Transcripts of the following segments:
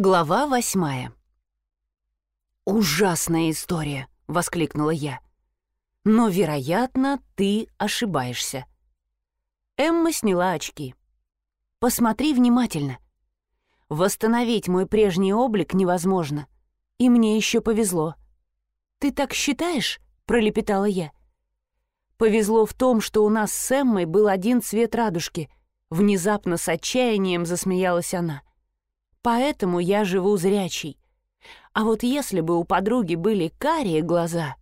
Глава восьмая. «Ужасная история!» — воскликнула я. «Но, вероятно, ты ошибаешься». Эмма сняла очки. «Посмотри внимательно. Восстановить мой прежний облик невозможно. И мне еще повезло». «Ты так считаешь?» — пролепетала я. «Повезло в том, что у нас с Эммой был один цвет радужки». Внезапно с отчаянием засмеялась она поэтому я живу зрячий. А вот если бы у подруги были карие глаза...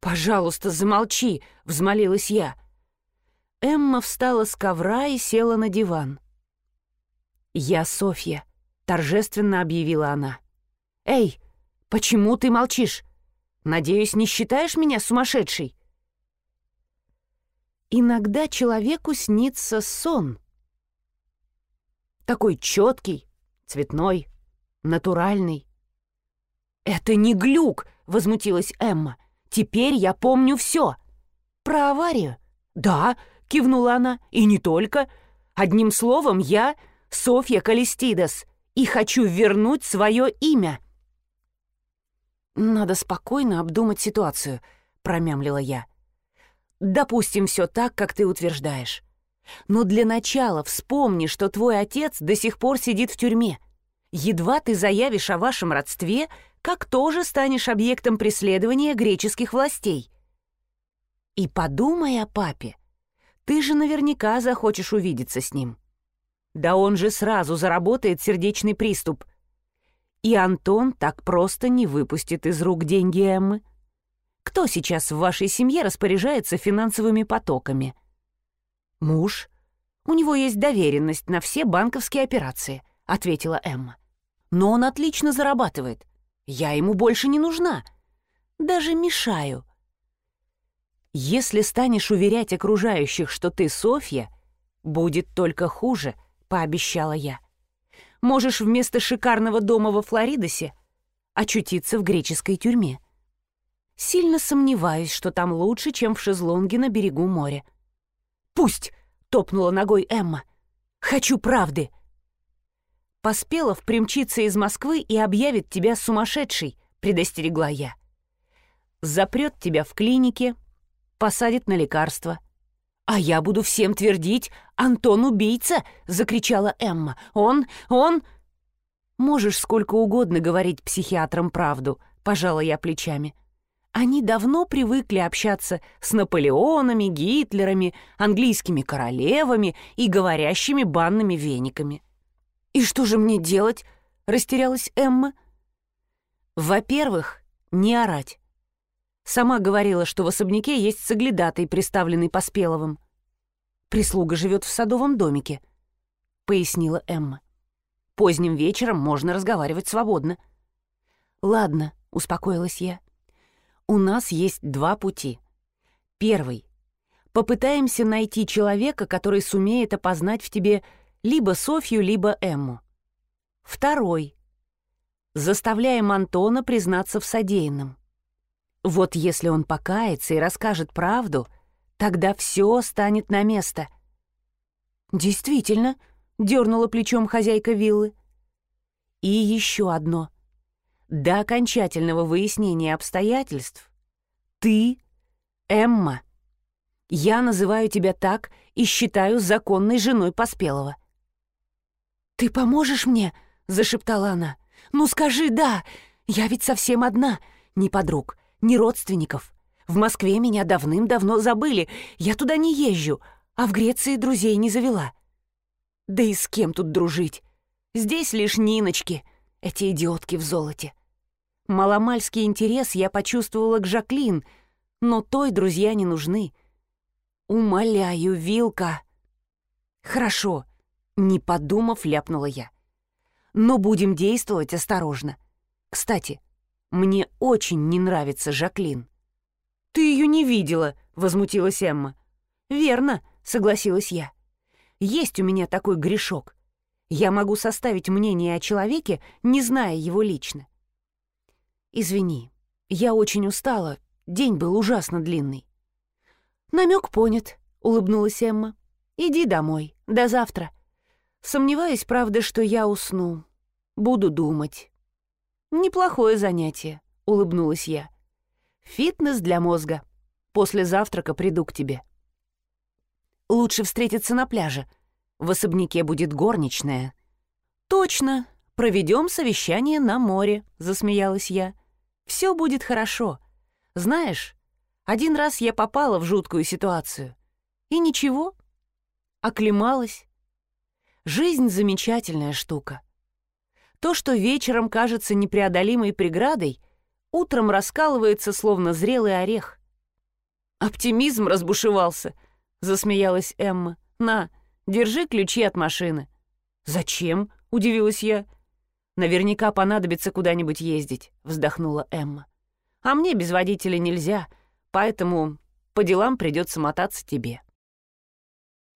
«Пожалуйста, замолчи!» — взмолилась я. Эмма встала с ковра и села на диван. «Я Софья», — торжественно объявила она. «Эй, почему ты молчишь? Надеюсь, не считаешь меня сумасшедшей?» Иногда человеку снится сон. Такой четкий, Цветной, натуральный. «Это не глюк!» — возмутилась Эмма. «Теперь я помню все. «Про аварию?» «Да», — кивнула она, — «и не только. Одним словом, я Софья Калистидас и хочу вернуть свое имя». «Надо спокойно обдумать ситуацию», — промямлила я. «Допустим, все так, как ты утверждаешь. Но для начала вспомни, что твой отец до сих пор сидит в тюрьме. Едва ты заявишь о вашем родстве, как тоже станешь объектом преследования греческих властей. И подумай о папе. Ты же наверняка захочешь увидеться с ним. Да он же сразу заработает сердечный приступ. И Антон так просто не выпустит из рук деньги Эммы. Кто сейчас в вашей семье распоряжается финансовыми потоками? Муж. У него есть доверенность на все банковские операции, ответила Эмма. Но он отлично зарабатывает. Я ему больше не нужна. Даже мешаю. Если станешь уверять окружающих, что ты Софья, будет только хуже, пообещала я. Можешь вместо шикарного дома во Флоридосе очутиться в греческой тюрьме. Сильно сомневаюсь, что там лучше, чем в шезлонге на берегу моря. «Пусть!» — топнула ногой Эмма. «Хочу правды!» Поспелов примчится из Москвы и объявит тебя сумасшедшей», — предостерегла я. «Запрет тебя в клинике, посадит на лекарство». «А я буду всем твердить, Антон убийца!» — закричала Эмма. «Он, он...» «Можешь сколько угодно говорить психиатрам правду», — пожала я плечами. Они давно привыкли общаться с Наполеонами, Гитлерами, английскими королевами и говорящими банными вениками. «И что же мне делать?» — растерялась Эмма. «Во-первых, не орать. Сама говорила, что в особняке есть соглядатый, приставленный Поспеловым. Прислуга живет в садовом домике», — пояснила Эмма. «Поздним вечером можно разговаривать свободно». «Ладно», — успокоилась я. У нас есть два пути. Первый. Попытаемся найти человека, который сумеет опознать в тебе либо Софью, либо Эмму. Второй. Заставляем Антона признаться в содеянном. Вот если он покается и расскажет правду, тогда все станет на место. «Действительно», — дернула плечом хозяйка виллы. «И еще одно. До окончательного выяснения обстоятельств ты — Эмма. Я называю тебя так и считаю законной женой Поспелого». «Ты поможешь мне?» — зашептала она. «Ну скажи «да». Я ведь совсем одна. Ни подруг, ни родственников. В Москве меня давным-давно забыли. Я туда не езжу, а в Греции друзей не завела. Да и с кем тут дружить? Здесь лишь Ниночки, эти идиотки в золоте. Маломальский интерес я почувствовала к Жаклин, но той друзья не нужны. Умоляю, Вилка. Хорошо, не подумав, ляпнула я. Но будем действовать осторожно. Кстати, мне очень не нравится Жаклин. Ты ее не видела, возмутилась Эмма. Верно, согласилась я. Есть у меня такой грешок. Я могу составить мнение о человеке, не зная его лично. «Извини, я очень устала, день был ужасно длинный». «Намек понят», — улыбнулась Эмма. «Иди домой, до завтра. Сомневаюсь, правда, что я усну. Буду думать. Неплохое занятие, улыбнулась я. Фитнес для мозга. После завтрака приду к тебе. Лучше встретиться на пляже. В особняке будет горничная. Точно, проведем совещание на море, засмеялась я. Все будет хорошо. Знаешь, один раз я попала в жуткую ситуацию. И ничего, оклемалась. Жизнь — замечательная штука. То, что вечером кажется непреодолимой преградой, утром раскалывается, словно зрелый орех. «Оптимизм разбушевался», — засмеялась Эмма. «На, держи ключи от машины». «Зачем?» — удивилась я. «Наверняка понадобится куда-нибудь ездить», — вздохнула Эмма. «А мне без водителя нельзя, поэтому по делам придется мотаться тебе».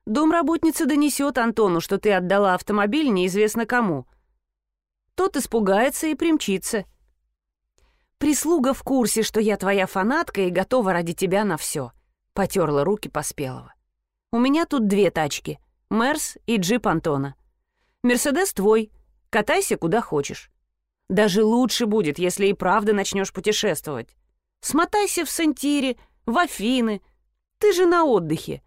Домработница донесет Антону, что ты отдала автомобиль неизвестно кому. Тот испугается и примчится. Прислуга в курсе, что я твоя фанатка и готова ради тебя на все. Потерла руки Поспелого. У меня тут две тачки. Мерс и джип Антона. Мерседес твой. Катайся куда хочешь. Даже лучше будет, если и правда начнешь путешествовать. Смотайся в Сентире, в Афины. Ты же на отдыхе.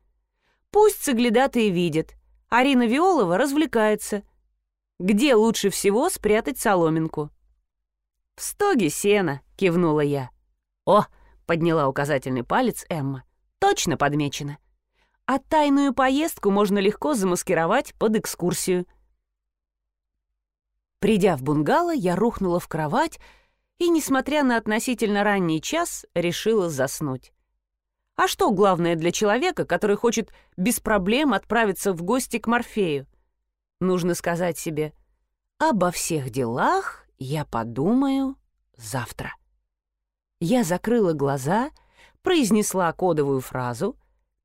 Пусть соглядатые видят. Арина Виолова развлекается. Где лучше всего спрятать соломинку? «В стоге сена», — кивнула я. «О!» — подняла указательный палец Эмма. «Точно подмечено. А тайную поездку можно легко замаскировать под экскурсию». Придя в бунгало, я рухнула в кровать и, несмотря на относительно ранний час, решила заснуть. А что главное для человека, который хочет без проблем отправиться в гости к Морфею? Нужно сказать себе «Обо всех делах я подумаю завтра». Я закрыла глаза, произнесла кодовую фразу,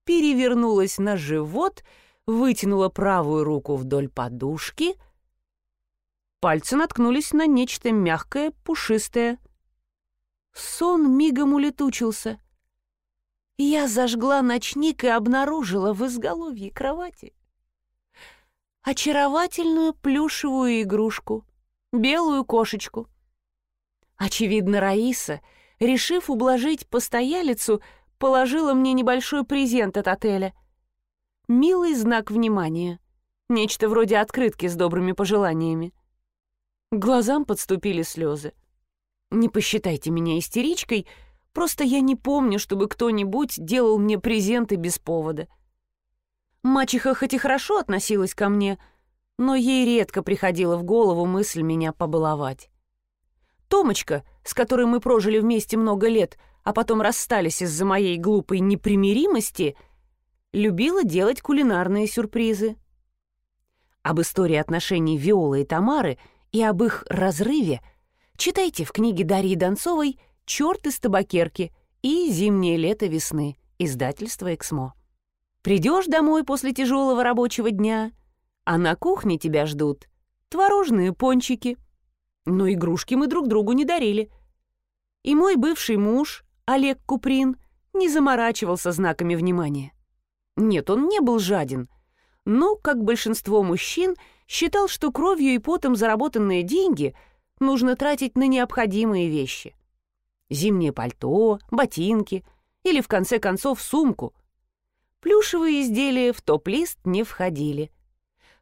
перевернулась на живот, вытянула правую руку вдоль подушки. Пальцы наткнулись на нечто мягкое, пушистое. Сон мигом улетучился — я зажгла ночник и обнаружила в изголовье кровати очаровательную плюшевую игрушку, белую кошечку. Очевидно, Раиса, решив ублажить постоялицу, положила мне небольшой презент от отеля. Милый знак внимания. Нечто вроде открытки с добрыми пожеланиями. Глазам подступили слезы. Не посчитайте меня истеричкой — Просто я не помню, чтобы кто-нибудь делал мне презенты без повода. Мачеха хоть и хорошо относилась ко мне, но ей редко приходила в голову мысль меня побаловать. Томочка, с которой мы прожили вместе много лет, а потом расстались из-за моей глупой непримиримости, любила делать кулинарные сюрпризы. Об истории отношений Виолы и Тамары и об их разрыве читайте в книге Дарьи Донцовой «Черт из табакерки» и «Зимнее лето весны» издательство «Эксмо». Придешь домой после тяжелого рабочего дня, а на кухне тебя ждут творожные пончики. Но игрушки мы друг другу не дарили. И мой бывший муж, Олег Куприн, не заморачивался знаками внимания. Нет, он не был жаден, но, как большинство мужчин, считал, что кровью и потом заработанные деньги нужно тратить на необходимые вещи зимнее пальто, ботинки или, в конце концов, сумку. Плюшевые изделия в топ-лист не входили.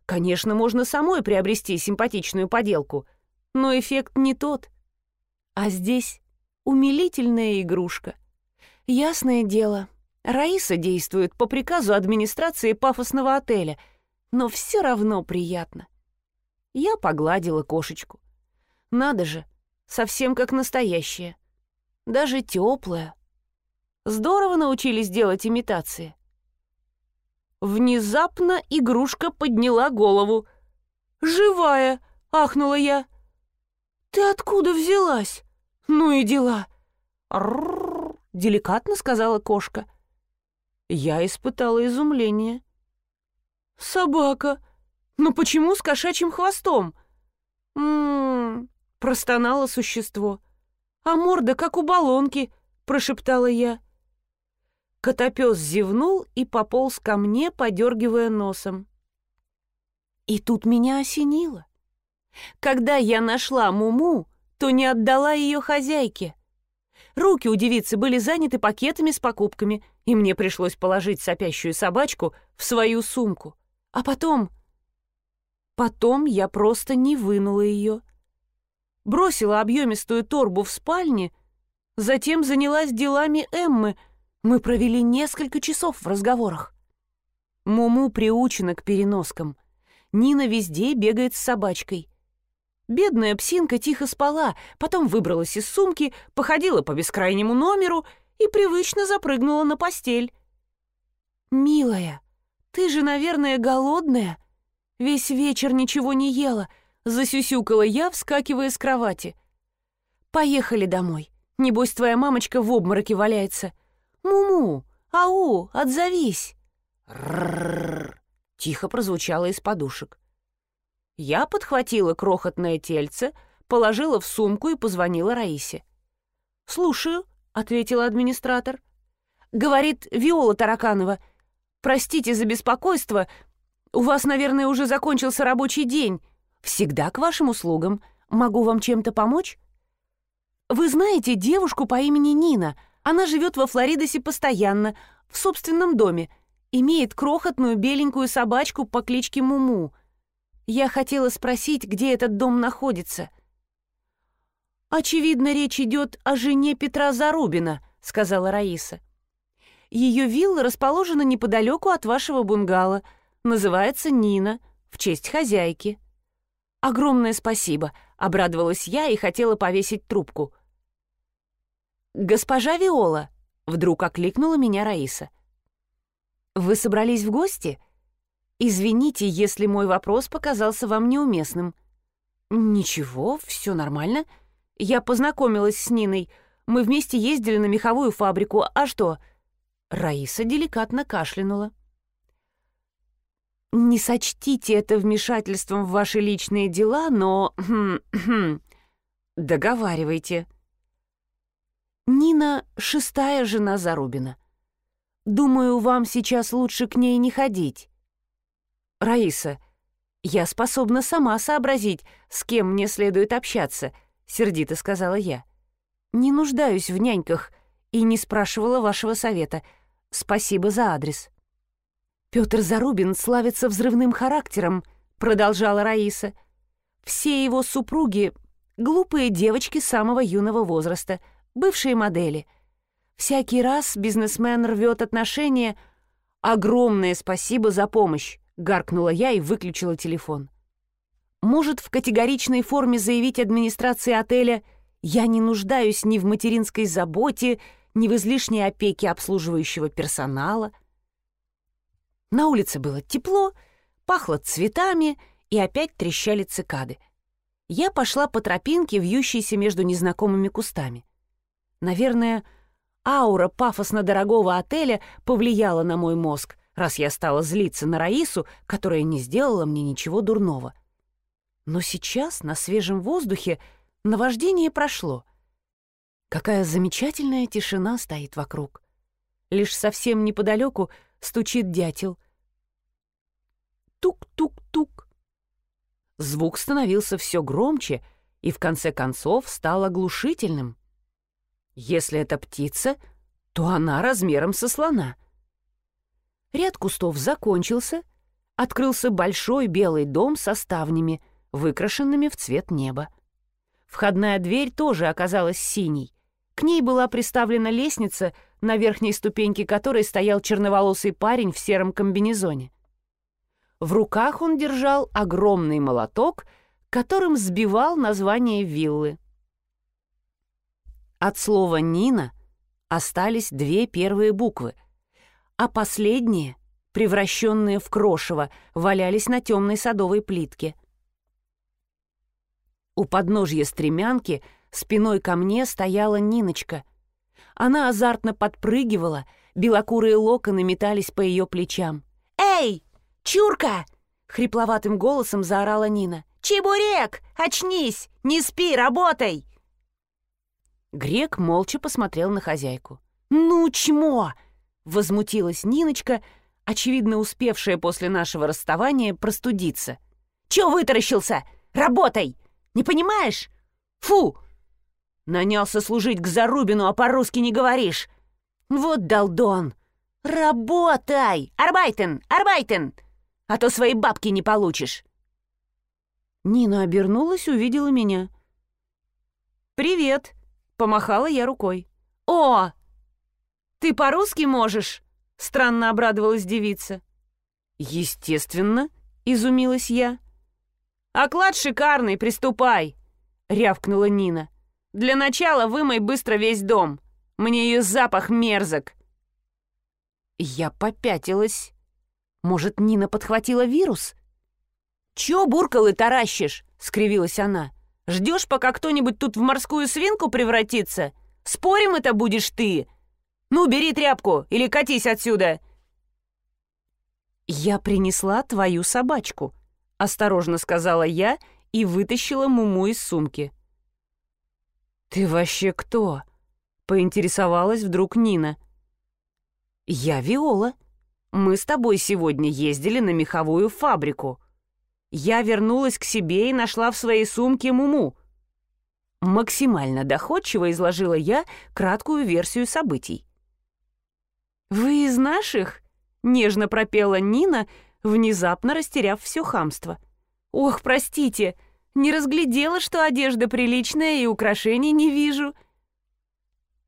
Конечно, можно самой приобрести симпатичную поделку, но эффект не тот. А здесь умилительная игрушка. Ясное дело, Раиса действует по приказу администрации пафосного отеля, но все равно приятно. Я погладила кошечку. Надо же, совсем как настоящая даже теплая. Здорово научились делать имитации. Внезапно игрушка подняла голову. «Живая!» — ахнула я. «Ты откуда взялась? Ну и дела!» «Ррррр!» — деликатно сказала кошка. Я испытала изумление. «Собака! Но почему с кошачьим хвостом?» «М-м-м!» простонало существо а морда как у баллонки», — прошептала я. Котопес зевнул и пополз ко мне, подергивая носом. И тут меня осенило. Когда я нашла Муму, то не отдала ее хозяйке. Руки у девицы были заняты пакетами с покупками, и мне пришлось положить сопящую собачку в свою сумку. А потом... Потом я просто не вынула ее. Бросила объемистую торбу в спальне, затем занялась делами Эммы. Мы провели несколько часов в разговорах. Муму приучена к переноскам. Нина везде бегает с собачкой — Бедная псинка тихо спала, потом выбралась из сумки, походила по бескрайнему номеру и привычно запрыгнула на постель. «Милая, ты же, наверное, голодная? Весь вечер ничего не ела», — засюсюкала я, вскакивая с кровати. «Поехали домой. Небось, твоя мамочка в обмороке валяется. Муму, ау, отзовись!» Тихо прозвучало из подушек. Я подхватила крохотное тельце, положила в сумку и позвонила Раисе. «Слушаю», — ответила администратор. «Говорит Виола Тараканова. Простите за беспокойство. У вас, наверное, уже закончился рабочий день. Всегда к вашим услугам. Могу вам чем-то помочь?» «Вы знаете девушку по имени Нина. Она живет во Флоридосе постоянно, в собственном доме. Имеет крохотную беленькую собачку по кличке Муму. Я хотела спросить, где этот дом находится. «Очевидно, речь идет о жене Петра Зарубина», — сказала Раиса. «Ее вилла расположена неподалеку от вашего бунгало. Называется Нина, в честь хозяйки». «Огромное спасибо», — обрадовалась я и хотела повесить трубку. «Госпожа Виола», — вдруг окликнула меня Раиса. «Вы собрались в гости?» Извините, если мой вопрос показался вам неуместным. Ничего, все нормально. Я познакомилась с Ниной. Мы вместе ездили на меховую фабрику. А что? Раиса деликатно кашлянула. Не сочтите это вмешательством в ваши личные дела, но... Хм, хм, договаривайте. Нина — шестая жена Зарубина. Думаю, вам сейчас лучше к ней не ходить. «Раиса, я способна сама сообразить, с кем мне следует общаться», — сердито сказала я. «Не нуждаюсь в няньках и не спрашивала вашего совета. Спасибо за адрес». «Пётр Зарубин славится взрывным характером», — продолжала Раиса. «Все его супруги — глупые девочки самого юного возраста, бывшие модели. Всякий раз бизнесмен рвет отношения. Огромное спасибо за помощь. — гаркнула я и выключила телефон. «Может, в категоричной форме заявить администрации отеля «Я не нуждаюсь ни в материнской заботе, ни в излишней опеке обслуживающего персонала». На улице было тепло, пахло цветами, и опять трещали цикады. Я пошла по тропинке, вьющейся между незнакомыми кустами. Наверное, аура пафосно-дорогого отеля повлияла на мой мозг — раз я стала злиться на Раису, которая не сделала мне ничего дурного. Но сейчас, на свежем воздухе, наваждение прошло. Какая замечательная тишина стоит вокруг. Лишь совсем неподалеку стучит дятел. Тук-тук-тук. Звук становился все громче и в конце концов стал оглушительным. Если это птица, то она размером со слона — Ряд кустов закончился, открылся большой белый дом со ставнями, выкрашенными в цвет неба. Входная дверь тоже оказалась синей. К ней была приставлена лестница, на верхней ступеньке которой стоял черноволосый парень в сером комбинезоне. В руках он держал огромный молоток, которым сбивал название виллы. От слова «Нина» остались две первые буквы — а последние, превращенные в крошево, валялись на темной садовой плитке. У подножья стремянки спиной ко мне стояла Ниночка. Она азартно подпрыгивала, белокурые локоны метались по ее плечам. «Эй, чурка!» — хрипловатым голосом заорала Нина. «Чебурек! Очнись! Не спи, работай!» Грек молча посмотрел на хозяйку. «Ну, чмо!» Возмутилась Ниночка, очевидно успевшая после нашего расставания простудиться. «Чё вытаращился? Работай! Не понимаешь? Фу! Нанялся служить к Зарубину, а по-русски не говоришь. Вот долдон! Работай! Арбайтен! Арбайтен! А то свои бабки не получишь!» Нина обернулась, увидела меня. «Привет!» — помахала я рукой. «О! Ты по-русски можешь?» — странно обрадовалась девица. «Естественно», — изумилась я. «Оклад шикарный, приступай!» — рявкнула Нина. «Для начала вымой быстро весь дом. Мне ее запах мерзок». Я попятилась. Может, Нина подхватила вирус? «Чё буркал и таращишь?» — скривилась она. «Ждешь, пока кто-нибудь тут в морскую свинку превратится? Спорим, это будешь ты? Ну, бери тряпку или катись отсюда!» «Я принесла твою собачку», — осторожно сказала я и вытащила Муму из сумки. «Ты вообще кто?» — поинтересовалась вдруг Нина. «Я Виола. Мы с тобой сегодня ездили на меховую фабрику. Я вернулась к себе и нашла в своей сумке Муму». Максимально доходчиво изложила я краткую версию событий. «Вы из наших?» — нежно пропела Нина, внезапно растеряв все хамство. «Ох, простите, не разглядела, что одежда приличная и украшений не вижу».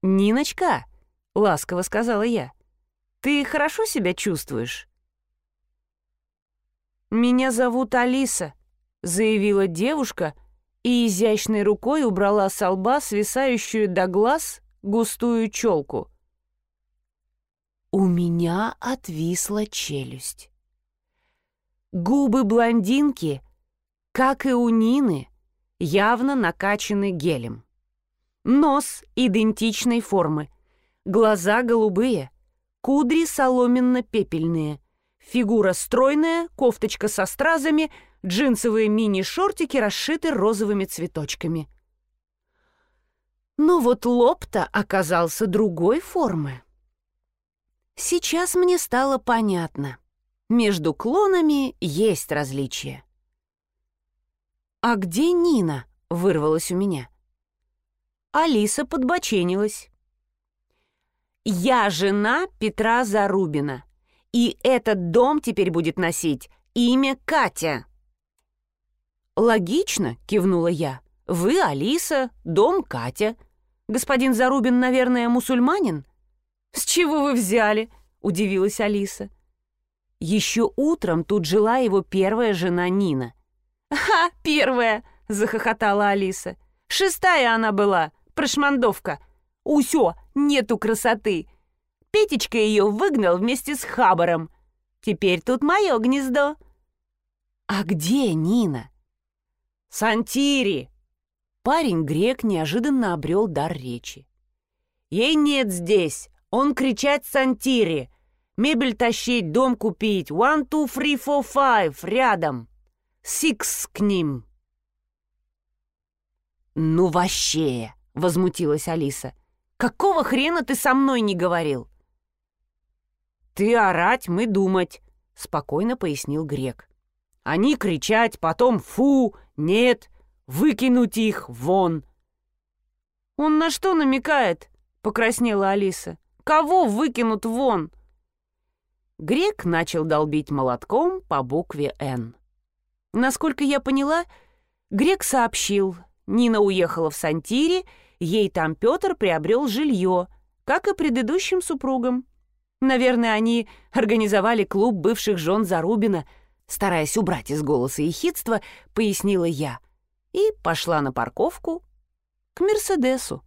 «Ниночка», — ласково сказала я, — «ты хорошо себя чувствуешь?» «Меня зовут Алиса», — заявила девушка и изящной рукой убрала с лба свисающую до глаз густую челку. У меня отвисла челюсть. Губы блондинки, как и у Нины, явно накачаны гелем. Нос идентичной формы, глаза голубые, кудри соломенно-пепельные, фигура стройная, кофточка со стразами, джинсовые мини-шортики расшиты розовыми цветочками. Но вот лоб-то оказался другой формы. Сейчас мне стало понятно. Между клонами есть различия. «А где Нина?» — вырвалась у меня. Алиса подбоченилась. «Я жена Петра Зарубина, и этот дом теперь будет носить имя Катя». «Логично», — кивнула я. «Вы Алиса, дом Катя. Господин Зарубин, наверное, мусульманин?» «С чего вы взяли?» — удивилась Алиса. Еще утром тут жила его первая жена Нина. «Ха, первая!» — захохотала Алиса. «Шестая она была, прошмандовка. Усё, нету красоты. Петечка ее выгнал вместе с Хабаром. Теперь тут мое гнездо». «А где Нина?» «Сантири!» Парень-грек неожиданно обрел дар речи. «Ей нет здесь, он кричать Сантири. Мебель тащить, дом купить. One, two, three, four, five. Рядом. Six к ним. «Ну вообще!» — возмутилась Алиса. «Какого хрена ты со мной не говорил?» «Ты орать, мы думать», — спокойно пояснил Грек. «Они кричать, потом фу, нет, выкинуть их вон». «Он на что намекает?» — покраснела Алиса. Кого выкинут вон?» Грек начал долбить молотком по букве «Н». Насколько я поняла, Грек сообщил, Нина уехала в Сантире, ей там Петр приобрел жилье, как и предыдущим супругам. Наверное, они организовали клуб бывших жен Зарубина, стараясь убрать из голоса ехидство, пояснила я, и пошла на парковку к Мерседесу.